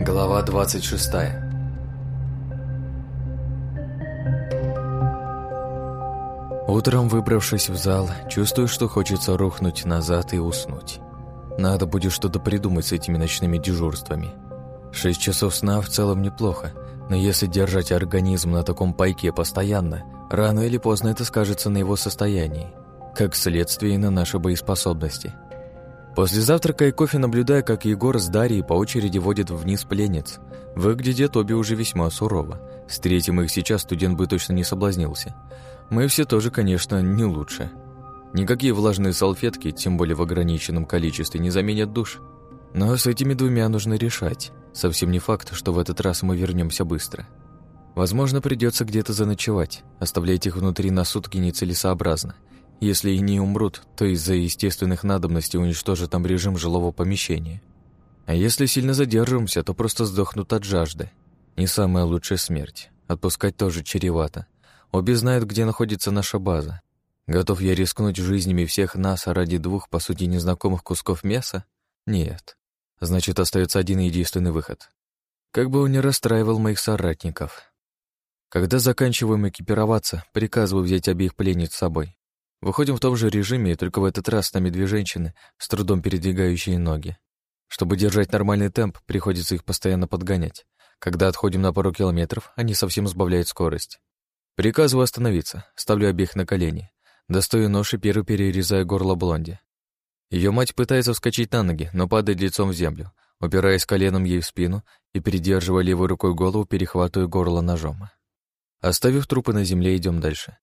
Глава 26 Утром, выбравшись в зал, чувствую, что хочется рухнуть назад и уснуть. Надо будет что-то придумать с этими ночными дежурствами. Шесть часов сна в целом неплохо, но если держать организм на таком пайке постоянно, рано или поздно это скажется на его состоянии, как следствие и на нашей боеспособности. После завтрака и кофе наблюдая, как Егор с Дарьей по очереди водят вниз пленниц. Выглядят обе уже весьма сурово. С третьим их сейчас студент бы точно не соблазнился. Мы все тоже, конечно, не лучше. Никакие влажные салфетки, тем более в ограниченном количестве, не заменят душ. Но с этими двумя нужно решать. Совсем не факт, что в этот раз мы вернемся быстро. Возможно, придется где-то заночевать. Оставлять их внутри на сутки нецелесообразно. Если и не умрут, то из-за естественных надобностей уничтожат там режим жилого помещения. А если сильно задержимся, то просто сдохнут от жажды. Не самая лучшая смерть. Отпускать тоже чревато. Обе знают, где находится наша база. Готов я рискнуть жизнями всех нас ради двух, по сути, незнакомых кусков мяса? Нет. Значит, остается один единственный выход. Как бы он ни расстраивал моих соратников. Когда заканчиваем экипироваться, приказываю взять обеих пленниц с собой. Выходим в том же режиме, только в этот раз с нами две женщины, с трудом передвигающие ноги. Чтобы держать нормальный темп, приходится их постоянно подгонять. Когда отходим на пару километров, они совсем сбавляют скорость. Приказываю остановиться, ставлю обеих на колени. Достаю нож и первый перерезаю горло блонди. Ее мать пытается вскочить на ноги, но падает лицом в землю, упираясь коленом ей в спину и, передерживая левой рукой голову, перехватываю горло ножом. Оставив трупы на земле, идем дальше.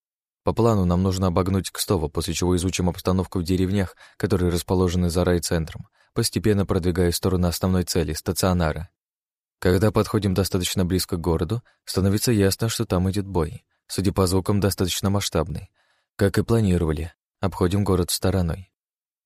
По плану нам нужно обогнуть Кстово, после чего изучим обстановку в деревнях, которые расположены за райцентром, постепенно продвигаясь в сторону основной цели — стационара. Когда подходим достаточно близко к городу, становится ясно, что там идет бой. Судя по звукам, достаточно масштабный. Как и планировали, обходим город стороной.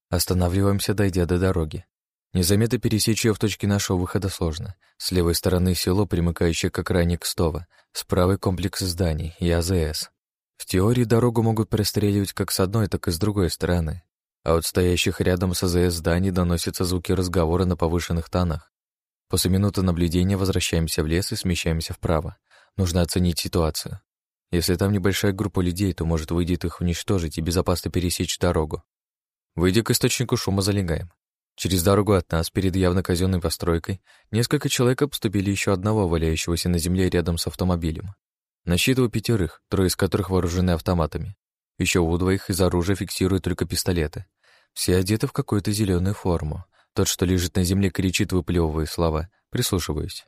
Останавливаемся, дойдя до дороги. Незаметно пересечь ее в точке нашего выхода сложно. С левой стороны село, примыкающее к окраине Кстова, с правой комплекс зданий и АЗС. В теории дорогу могут простреливать как с одной, так и с другой стороны. А от стоящих рядом с АЗС зданий доносятся звуки разговора на повышенных тонах. После минуты наблюдения возвращаемся в лес и смещаемся вправо. Нужно оценить ситуацию. Если там небольшая группа людей, то может выйдет их уничтожить и безопасно пересечь дорогу. Выйдя к источнику шума, залегаем. Через дорогу от нас, перед явно казенной постройкой, несколько человек обступили еще одного, валяющегося на земле рядом с автомобилем. Насчитываю пятерых, трое из которых вооружены автоматами. Еще у двоих из оружия фиксируют только пистолеты. Все одеты в какую-то зеленую форму. Тот, что лежит на земле, кричит, выплевывая слова. Прислушиваюсь.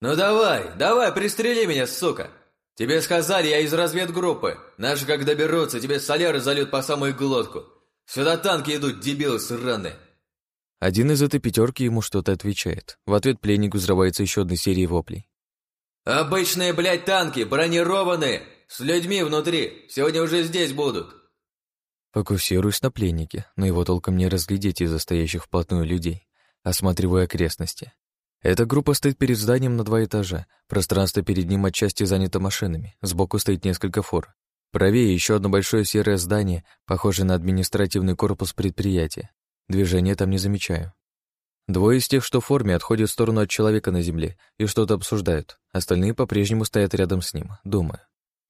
«Ну давай, давай, пристрели меня, сука! Тебе сказали, я из разведгруппы. Наши, как доберутся, тебе соляры зальют по самую глотку. Сюда танки идут, дебилы сраные. Один из этой пятерки ему что-то отвечает. В ответ пленник взрывается еще одной серией воплей. «Обычные, блядь, танки, бронированные, с людьми внутри, сегодня уже здесь будут». Фокусируюсь на пленнике, но его толком не разглядеть из-за стоящих вплотную людей. Осматриваю окрестности. Эта группа стоит перед зданием на два этажа. Пространство перед ним отчасти занято машинами. Сбоку стоит несколько фор. Правее еще одно большое серое здание, похожее на административный корпус предприятия. Движения там не замечаю. Двое из тех, что в форме, отходят в сторону от человека на земле и что-то обсуждают. Остальные по-прежнему стоят рядом с ним, думаю.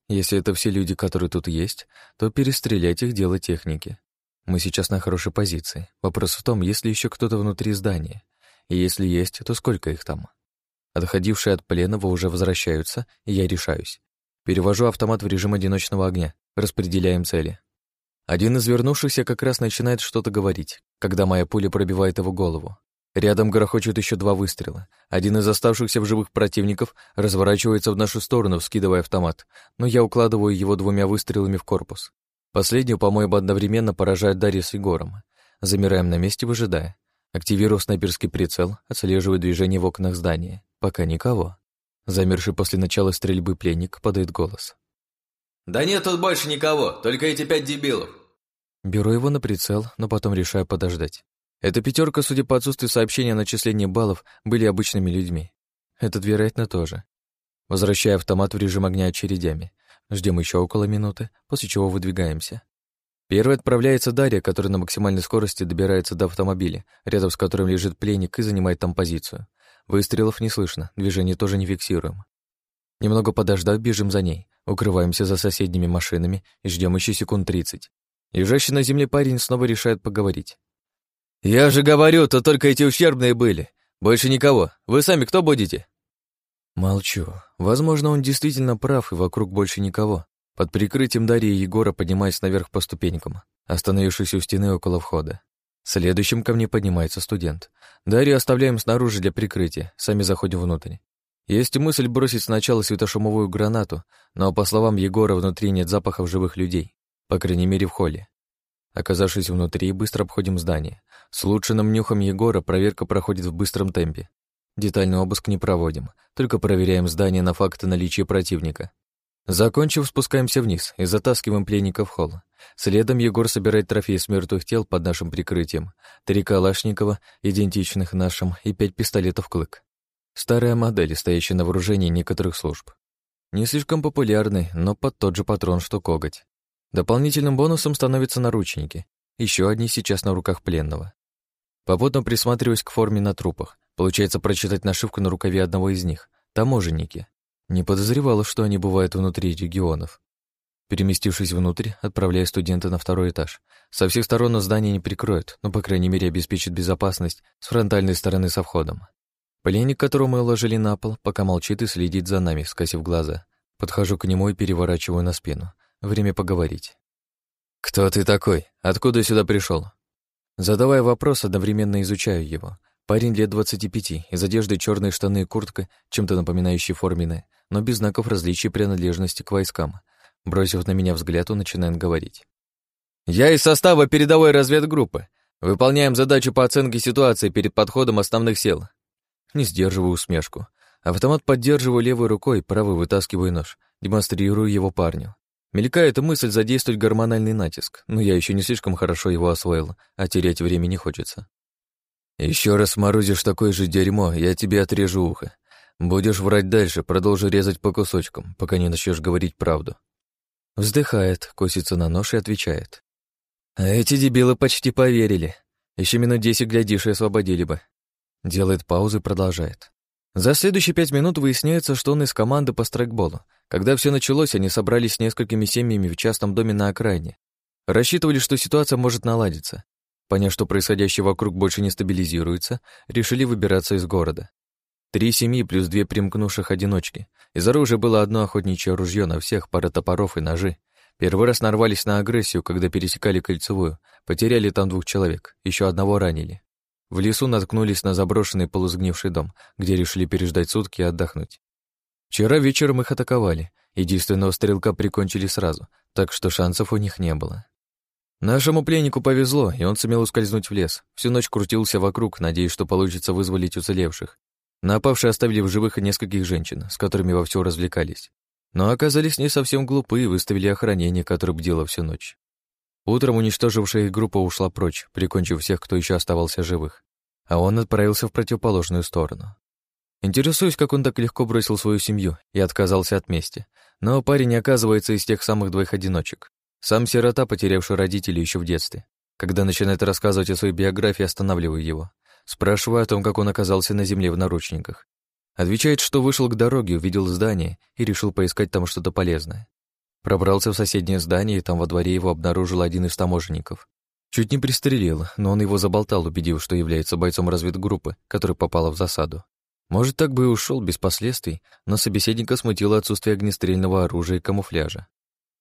Если это все люди, которые тут есть, то перестрелять их дело техники. Мы сейчас на хорошей позиции. Вопрос в том, есть ли еще кто-то внутри здания. И если есть, то сколько их там? Отходившие от пленного уже возвращаются, и я решаюсь. Перевожу автомат в режим одиночного огня. Распределяем цели. Один из вернувшихся как раз начинает что-то говорить, когда моя пуля пробивает его голову. Рядом грохочут еще два выстрела. Один из оставшихся в живых противников разворачивается в нашу сторону, вскидывая автомат, но я укладываю его двумя выстрелами в корпус. Последнюю, по-моему, одновременно поражает Дарья с Егором. Замираем на месте, выжидая. Активирую снайперский прицел, отслеживаю движение в окнах здания. Пока никого. Замерший после начала стрельбы пленник подает голос. «Да нет тут больше никого, только эти пять дебилов!» Беру его на прицел, но потом решаю подождать. Эта пятерка, судя по отсутствию сообщения о начислении баллов, были обычными людьми. Этот, вероятно, тоже. Возвращаю автомат в режим огня очередями. Ждем еще около минуты, после чего выдвигаемся. Первой отправляется Дарья, которая на максимальной скорости добирается до автомобиля, рядом с которым лежит пленник и занимает там позицию. Выстрелов не слышно, движение тоже не фиксируем. Немного подождав, бежим за ней, укрываемся за соседними машинами и ждем еще секунд тридцать. Лежащий на земле парень снова решает поговорить. «Я же говорю, то только эти ущербные были. Больше никого. Вы сами кто будете?» Молчу. Возможно, он действительно прав, и вокруг больше никого. Под прикрытием Дарьи и Егора поднимаясь наверх по ступенькам, остановившись у стены около входа. Следующим ко мне поднимается студент. Дарью оставляем снаружи для прикрытия, сами заходим внутрь. Есть мысль бросить сначала светошумовую гранату, но, по словам Егора, внутри нет запахов живых людей, по крайней мере, в холле. Оказавшись внутри, быстро обходим здание. С улучшенным нюхом Егора проверка проходит в быстром темпе. Детальный обыск не проводим, только проверяем здание на факты наличия противника. Закончив, спускаемся вниз и затаскиваем пленника в холл. Следом Егор собирает трофеи с мертвых тел под нашим прикрытием. Три Калашникова, идентичных нашим, и пять пистолетов «Клык». Старая модель, стоящая на вооружении некоторых служб. Не слишком популярный, но под тот же патрон, что коготь. Дополнительным бонусом становятся наручники. Еще одни сейчас на руках пленного. Попутно присматриваюсь к форме на трупах. Получается прочитать нашивку на рукаве одного из них. Таможенники. Не подозревала, что они бывают внутри регионов. Переместившись внутрь, отправляю студента на второй этаж. Со всех сторон здание не прикроют, но, по крайней мере, обеспечит безопасность с фронтальной стороны со входом. Пленник, которого мы уложили на пол, пока молчит и следит за нами, скосив глаза. Подхожу к нему и переворачиваю на спину. Время поговорить. «Кто ты такой? Откуда сюда пришел? Задавая вопрос, одновременно изучаю его. Парень лет 25, из одежды черные штаны и куртка, чем-то напоминающие форменные, но без знаков различия принадлежности к войскам. Бросив на меня взгляд, он начинает говорить. «Я из состава передовой разведгруппы. Выполняем задачу по оценке ситуации перед подходом основных сил». Не сдерживаю усмешку. Автомат поддерживаю левой рукой, правой вытаскиваю нож, демонстрирую его парню. Мелькает мысль задействовать гормональный натиск, но я еще не слишком хорошо его освоил, а терять время не хочется. Еще раз морозишь такое же дерьмо, я тебе отрежу ухо. Будешь врать дальше, продолжу резать по кусочкам, пока не начнешь говорить правду. Вздыхает, косится на нож и отвечает. А эти дебилы почти поверили. Еще минут десять, глядишь, и освободили бы. Делает паузу и продолжает. За следующие пять минут выясняется, что он из команды по страйкболу. Когда все началось, они собрались с несколькими семьями в частном доме на окраине. Рассчитывали, что ситуация может наладиться. Поняв, что происходящее вокруг больше не стабилизируется, решили выбираться из города. Три семьи плюс две примкнувших одиночки. Из оружия было одно охотничье ружье на всех, пара топоров и ножи. Первый раз нарвались на агрессию, когда пересекали кольцевую. Потеряли там двух человек, еще одного ранили. В лесу наткнулись на заброшенный полусгнивший дом, где решили переждать сутки и отдохнуть. Вчера вечером их атаковали, единственного стрелка прикончили сразу, так что шансов у них не было. Нашему пленнику повезло, и он сумел ускользнуть в лес. Всю ночь крутился вокруг, надеясь, что получится вызволить уцелевших. Напавшие оставили в живых нескольких женщин, с которыми вовсю развлекались. Но оказались не совсем глупы и выставили охранение, которое бдело всю ночь. Утром уничтожившая их группа ушла прочь, прикончив всех, кто еще оставался живых. А он отправился в противоположную сторону. Интересуюсь, как он так легко бросил свою семью и отказался от мести. Но парень оказывается из тех самых двоих одиночек. Сам сирота, потерявший родителей еще в детстве. Когда начинает рассказывать о своей биографии, останавливаю его. Спрашиваю о том, как он оказался на земле в наручниках. Отвечает, что вышел к дороге, увидел здание и решил поискать там что-то полезное. Пробрался в соседнее здание, и там во дворе его обнаружил один из таможенников. Чуть не пристрелил, но он его заболтал, убедив, что является бойцом разведгруппы, которая попала в засаду. Может, так бы и ушел без последствий, но собеседника смутило отсутствие огнестрельного оружия и камуфляжа.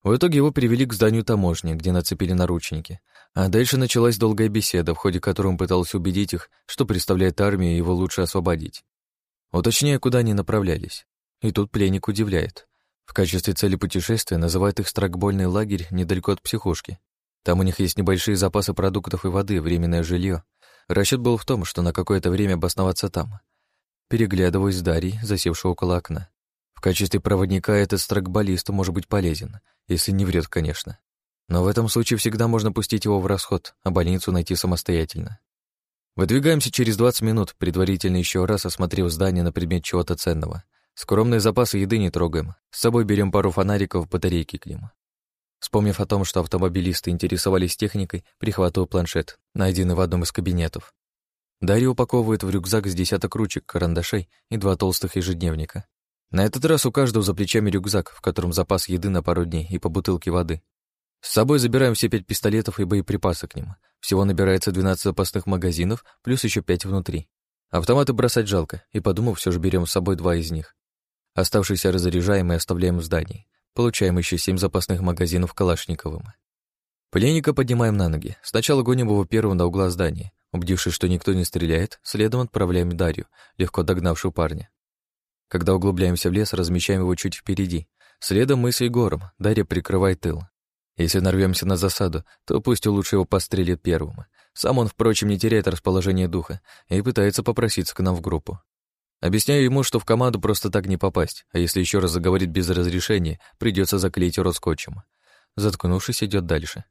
В итоге его привели к зданию таможни, где нацепили наручники. А дальше началась долгая беседа, в ходе которой он пытался убедить их, что представляет армию его лучше освободить. Уточняя, куда они направлялись. И тут пленник удивляет. В качестве цели путешествия называют их стракбольный лагерь недалеко от психушки. Там у них есть небольшие запасы продуктов и воды, временное жилье. Расчет был в том, что на какое-то время обосноваться там. Переглядываясь с Дарьей, засевшей около окна. В качестве проводника этот стракболист может быть полезен, если не врет, конечно. Но в этом случае всегда можно пустить его в расход, а больницу найти самостоятельно. Выдвигаемся через 20 минут, предварительно еще раз осмотрев здание на предмет чего-то ценного. Скромные запасы еды не трогаем, с собой берем пару фонариков, батарейки к ним. Вспомнив о том, что автомобилисты интересовались техникой, прихватываю планшет, найденный в одном из кабинетов. Дарья упаковывает в рюкзак с десяток ручек, карандашей и два толстых ежедневника. На этот раз у каждого за плечами рюкзак, в котором запас еды на пару дней и по бутылке воды. С собой забираем все пять пистолетов и боеприпасы к ним. Всего набирается 12 запасных магазинов, плюс еще пять внутри. Автоматы бросать жалко, и, подумав, все же берем с собой два из них. Оставшиеся разряжаем и оставляем в здании. Получаем еще семь запасных магазинов Калашниковым. Пленника поднимаем на ноги. Сначала гоним его первым до угла здания. Убедившись, что никто не стреляет, следом отправляем Дарью, легко догнавшую парня. Когда углубляемся в лес, размещаем его чуть впереди. Следом мы с Егором, Дарья прикрывает тыл. Если нарвемся на засаду, то пусть лучше его пострелит первым. Сам он, впрочем, не теряет расположение духа и пытается попроситься к нам в группу. Объясняю ему, что в команду просто так не попасть, а если еще раз заговорит без разрешения, придется заклеить рот скотчем. Заткнувшись, идет дальше.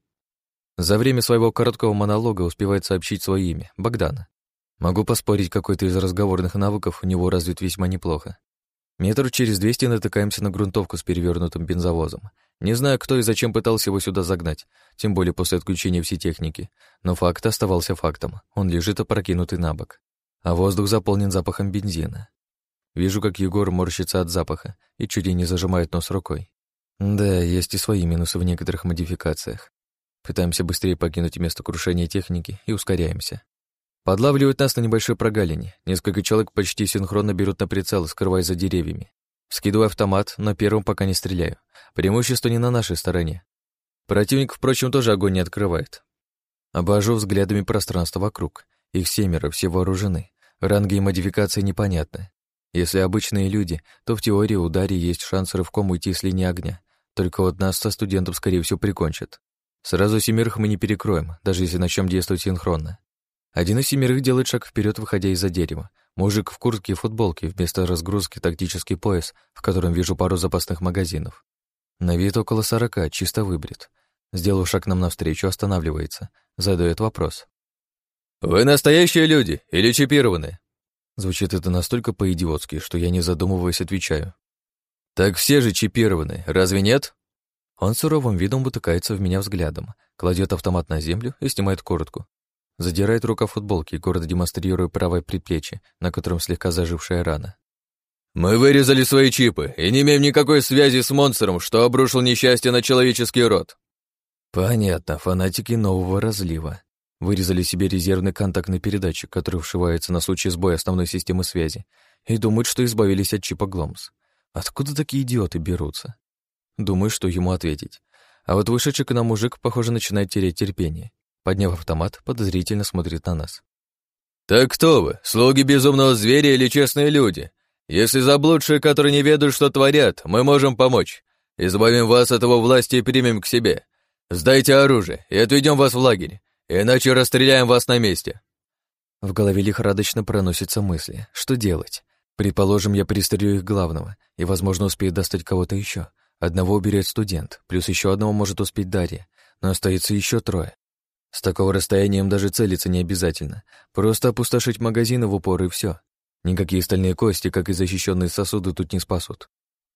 За время своего короткого монолога успевает сообщить свое имя — Богдана. Могу поспорить, какой-то из разговорных навыков у него развит весьма неплохо. Метр через двести натыкаемся на грунтовку с перевернутым бензовозом. Не знаю, кто и зачем пытался его сюда загнать, тем более после отключения всей техники, но факт оставался фактом. Он лежит опрокинутый на бок а воздух заполнен запахом бензина. Вижу, как Егор морщится от запаха и чуть ли не зажимает нос рукой. Да, есть и свои минусы в некоторых модификациях. Пытаемся быстрее покинуть место крушения техники и ускоряемся. Подлавливают нас на небольшой прогалине. Несколько человек почти синхронно берут на прицел, скрываясь за деревьями. Скидываю автомат, но первым пока не стреляю. Преимущество не на нашей стороне. Противник, впрочем, тоже огонь не открывает. Обожу взглядами пространство вокруг. Их семеро, все вооружены. Ранги и модификации непонятны. Если обычные люди, то в теории у Дарьи есть шанс рывком уйти с линии огня. Только вот нас со студентом, скорее всего, прикончат. Сразу семерых мы не перекроем, даже если начнем действовать синхронно. Один из семерых делает шаг вперед, выходя из-за дерева. Мужик в куртке и футболке, вместо разгрузки тактический пояс, в котором вижу пару запасных магазинов. На вид около сорока, чисто выбрит. Сделав шаг нам навстречу, останавливается. Задает вопрос. «Вы настоящие люди или чипированные?» Звучит это настолько по-идиотски, что я, не задумываясь, отвечаю. «Так все же чипированы, разве нет?» Он суровым видом вытыкается в меня взглядом, кладет автомат на землю и снимает куртку. Задирает рука футболки, гордо демонстрируя правое предплечье, на котором слегка зажившая рана. «Мы вырезали свои чипы и не имеем никакой связи с монстром, что обрушил несчастье на человеческий род». Понятно, фанатики нового разлива. Вырезали себе резервный контактный передатчик, который вшивается на случай сбоя основной системы связи, и думают, что избавились от чипа Гломс. Откуда такие идиоты берутся? Думаю, что ему ответить. А вот вышедший к нам мужик, похоже, начинает терять терпение. Подняв автомат, подозрительно смотрит на нас. «Так кто вы, слуги безумного зверя или честные люди? Если заблудшие, которые не ведают, что творят, мы можем помочь. Избавим вас от его власти и примем к себе. Сдайте оружие и отведем вас в лагерь. Иначе расстреляем вас на месте. В голове лихорадочно проносятся мысли. Что делать? Предположим, я пристрелю их главного, и, возможно, успею достать кого-то еще. Одного уберет студент, плюс еще одного может успеть Дарья, но остается еще трое. С такого расстояния им даже целиться не обязательно. Просто опустошить магазины в упор и все. Никакие стальные кости, как и защищенные сосуды, тут не спасут.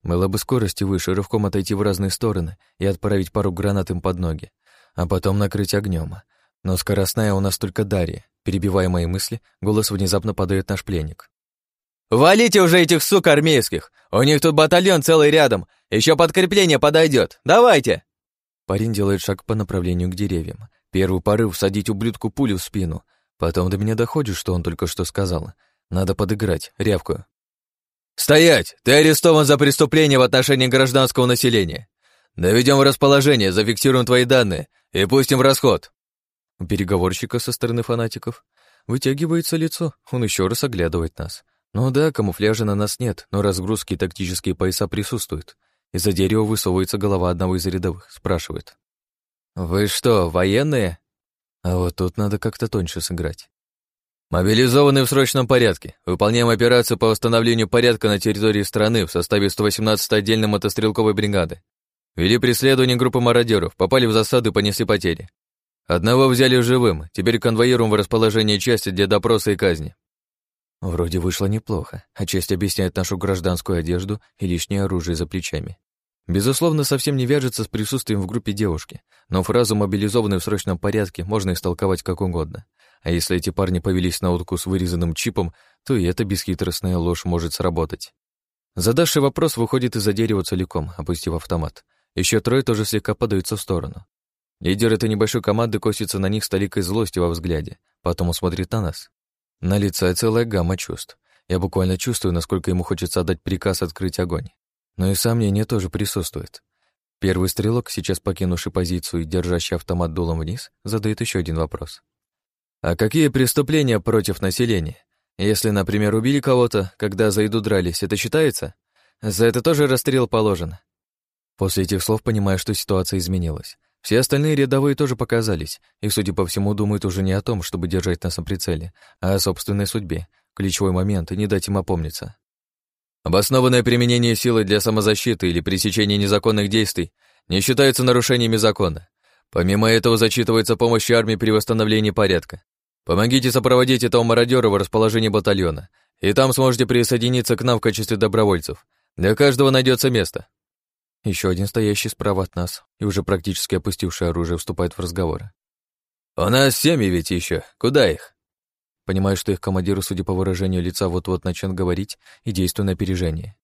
Было бы скорости выше, рывком отойти в разные стороны и отправить пару гранат им под ноги, а потом накрыть огнем. Но скоростная у нас только Дарья. Перебивая мои мысли, голос внезапно подает наш пленник. «Валите уже этих сук армейских! У них тут батальон целый рядом! Еще подкрепление подойдет! Давайте!» Парень делает шаг по направлению к деревьям. Первый порыв — всадить ублюдку пулю в спину. Потом до меня доходит, что он только что сказал. Надо подыграть, рявкую. «Стоять! Ты арестован за преступление в отношении гражданского населения. Доведем в расположение, зафиксируем твои данные и пустим в расход. У переговорщика со стороны фанатиков вытягивается лицо, он еще раз оглядывает нас. Ну да, камуфляжа на нас нет, но разгрузки и тактические пояса присутствуют. Из-за дерева высовывается голова одного из рядовых, спрашивает. «Вы что, военные?» А вот тут надо как-то тоньше сыграть. «Мобилизованы в срочном порядке. Выполняем операцию по восстановлению порядка на территории страны в составе 118-й отдельной мотострелковой бригады. Вели преследование группы мародеров, попали в засаду и понесли потери. Одного взяли живым, теперь конвоируем в расположение части для допроса и казни. Вроде вышло неплохо, а часть объясняет нашу гражданскую одежду и лишнее оружие за плечами. Безусловно, совсем не вяжется с присутствием в группе девушки, но фразу «мобилизованный в срочном порядке» можно истолковать как угодно. А если эти парни повелись на утку с вырезанным чипом, то и эта бесхитростная ложь может сработать. Задавший вопрос выходит из-за дерева целиком, опустив автомат. Еще трое тоже слегка подаются в сторону. Лидер этой небольшой команды косится на них с толикой злости во взгляде, потом смотрит на нас. На лице целая гамма чувств. Я буквально чувствую, насколько ему хочется отдать приказ открыть огонь. Но и сомнение тоже присутствует. Первый стрелок, сейчас покинувший позицию и держащий автомат дулом вниз, задает еще один вопрос. «А какие преступления против населения? Если, например, убили кого-то, когда за еду дрались, это считается? За это тоже расстрел положен?» После этих слов понимаю, что ситуация изменилась. Все остальные рядовые тоже показались, и, судя по всему, думают уже не о том, чтобы держать нас на прицеле, а о собственной судьбе, ключевой момент, не дать им опомниться. Обоснованное применение силы для самозащиты или пресечения незаконных действий не считается нарушениями закона. Помимо этого зачитывается помощь армии при восстановлении порядка. Помогите сопроводить этого мародера в расположении батальона, и там сможете присоединиться к нам в качестве добровольцев. Для каждого найдется место. Еще один стоящий справа от нас и уже практически опустивший оружие вступает в разговор. «У нас семьи ведь еще. Куда их?» Понимаю, что их командиру, судя по выражению лица, вот-вот начнет говорить и действую на опережение.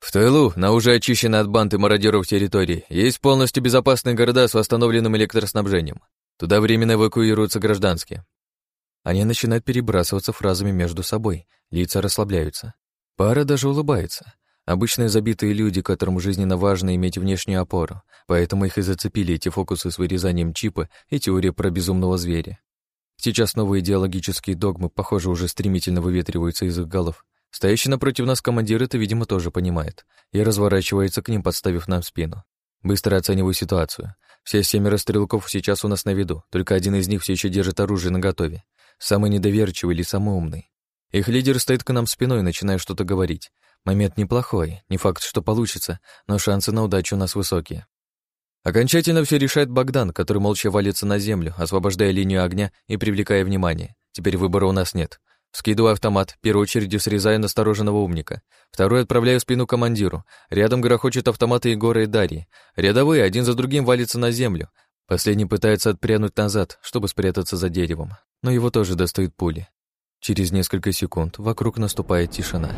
В тылу, на уже очищенной от банды мародеров территории, есть полностью безопасные города с восстановленным электроснабжением. Туда временно эвакуируются гражданские. Они начинают перебрасываться фразами между собой, лица расслабляются. Пара даже улыбается. Обычные забитые люди, которым жизненно важно иметь внешнюю опору, поэтому их и зацепили эти фокусы с вырезанием чипа и теория про безумного зверя. Сейчас новые идеологические догмы, похоже, уже стремительно выветриваются из их голов. Стоящий напротив нас командир это, видимо, тоже понимает и разворачивается к ним, подставив нам спину. Быстро оцениваю ситуацию. Все семеро стрелков сейчас у нас на виду, только один из них все еще держит оружие наготове. Самый недоверчивый или самый умный. Их лидер стоит к нам спиной, начиная что-то говорить. Момент неплохой, не факт, что получится, но шансы на удачу у нас высокие. Окончательно все решает Богдан, который молча валится на землю, освобождая линию огня и привлекая внимание. Теперь выбора у нас нет. Скидываю автомат, первой очередью срезаю настороженного умника. Второй отправляю спину командиру. Рядом грохочет автоматы Егора и Дарьи. Рядовые один за другим валятся на землю. Последний пытается отпрянуть назад, чтобы спрятаться за деревом. Но его тоже достают пули. Через несколько секунд вокруг наступает тишина.